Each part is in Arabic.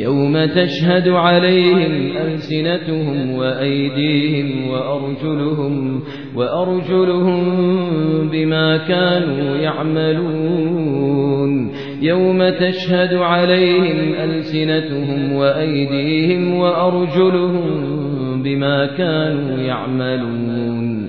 يوم تشهد عليهم ألسنتهم وأيديهم وأرجلهم وأرجلهم بما كانوا يعملون يوم تشهد عليهم ألسنتهم وأيديهم وأرجلهم بما كانوا يعملون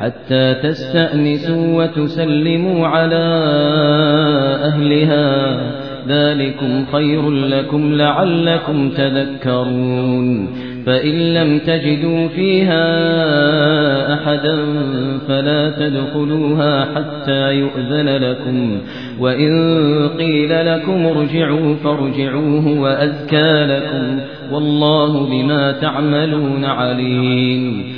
حتى تستأنسوا وتسلموا على أهلها. ذلكم خير لكم لعلكم تذكرون. فإن لم تجدوا فيها أحدا فلا تدخلوها حتى يؤذن لكم. وإن قيل لكم ارجعوا فارجعوه وأزكى لكم. والله بما تعملون عليم.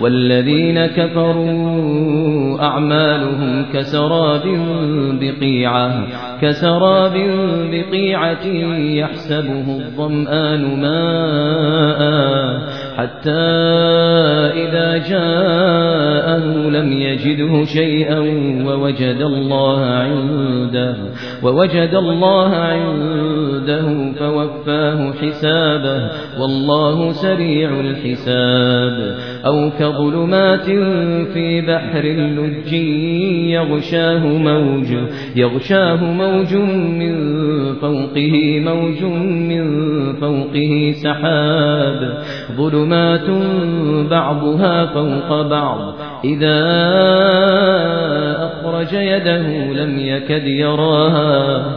والذين كفروا أعمالهم كسراب بقيعة كسراب بقيعة يحسبه الظمآن ماء حتى إذا جاءه لم يجده شيئا ووجد الله عنده ووجد الله عنده رده فوفاه حسابه والله سريع الحساب أو كظلمات في بحر اللج يغشاه موج يغشاه موج من فوقه موج من فوقه سحاب ظلمات بعضها فوق بعض إذا أخرج يده لم يكد يراها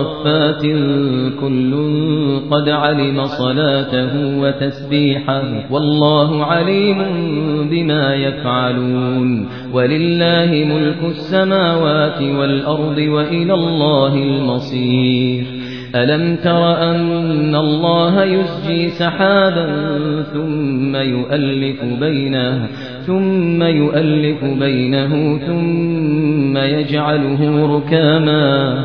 صافات كل قد علم صلاته وتسبيحه والله عليم بما يفعلون ولله ملك السماوات والأرض وإلى الله المصير ألم تر أن الله يسجي سحابا ثم يؤلف بينه ثم يؤلف بينه ثم يجعله ركاما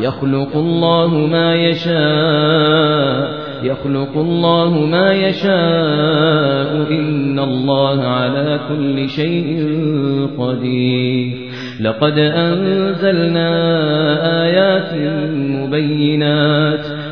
يخلق الله ما يشاء يخلق الله ما يشاء إن الله على كل شيء قدير. لقد أنزلنا آيات مبينات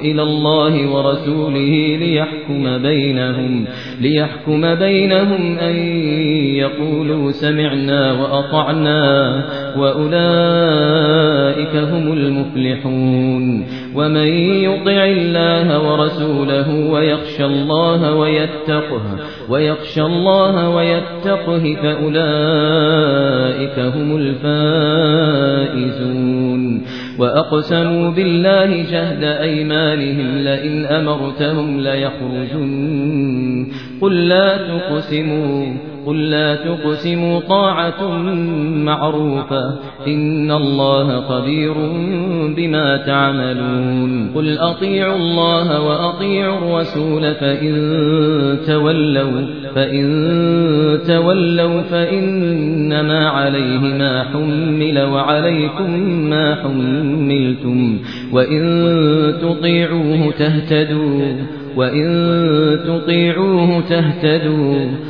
إلى الله ورسوله ليحكم بينهم ليحكم بينهم أن يقولوا سمعنا وأطعنا وأولئك هم المفلحون. ومن يطع الله ورسوله ويخشى الله ويتقه ويخشى الله ويتقه فأولئك هم الفائزون. وأقسموا بالله جهد أيمانهم لئن أمرتهم ليخرجن. قل لا تقسموا. قل لا تقسموا طاعة معروفة إن الله خبير بما تعملون قل أطيعوا الله وأطيعوا الرسول فإن تولوا فإن تولوا فإنما عليه ما حمل وعليكم ما حملتم وإن تطيعوه تهتدوا وإن تطيعوه تهتدوا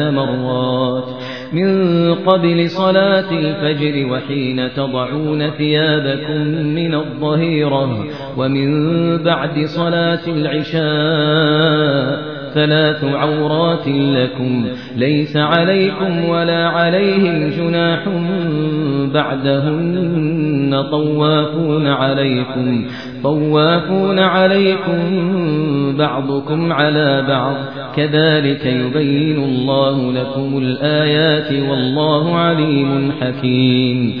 ثلاث مرات من قبل صلاة الفجر وحين تضعون ثيابكم من الظهيرة ومن بعد صلاة العشاء ثلاث عورات لكم ليس عليكم ولا عليهم جناح بعدهن طوافون عليكم طوافون عليكم بعضكم على بعض. كذلك يبين الله لكم الآيات والله عليم حكيم.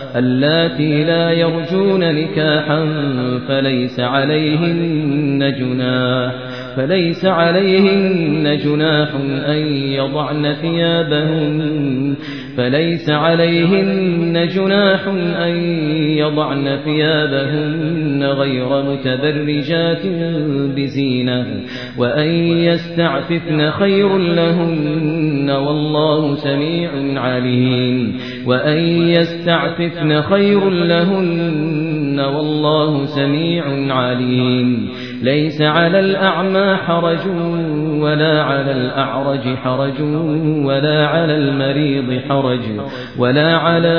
اللاتي لا يرجون نكاحا فليس عليهن جناح فليس عليهن جناح أن يضعن ثيابهن. فليس عليهن جناح أن يضعن ثيابهن غير متبرجات بزينة وأن يستعففن خير لهن والله سميع عليم وأن يستعففن خير لهن والله سميع عليم ليس على الأعمى حرج ولا على الأعرج حرج ولا على المريض حرج ولا على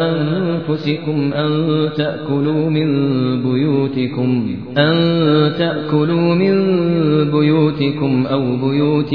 أنفسكم أن تأكلوا من بيوتكم أن تأكلوا من بيوتكم أو بيوت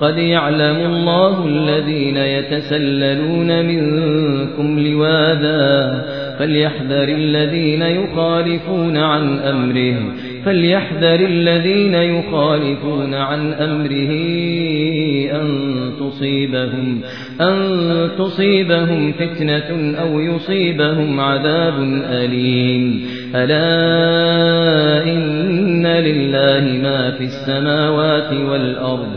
قد يعلم الله الذين يتسللون منكم لواذا فليحذر الذين يخالفون عن أمره فليحذر الذين يخالفون عن أمره أن تصيبهم أن تصيبهم فتنة أو يصيبهم عذاب أليم. ألا إن لله ما في السماوات والأرض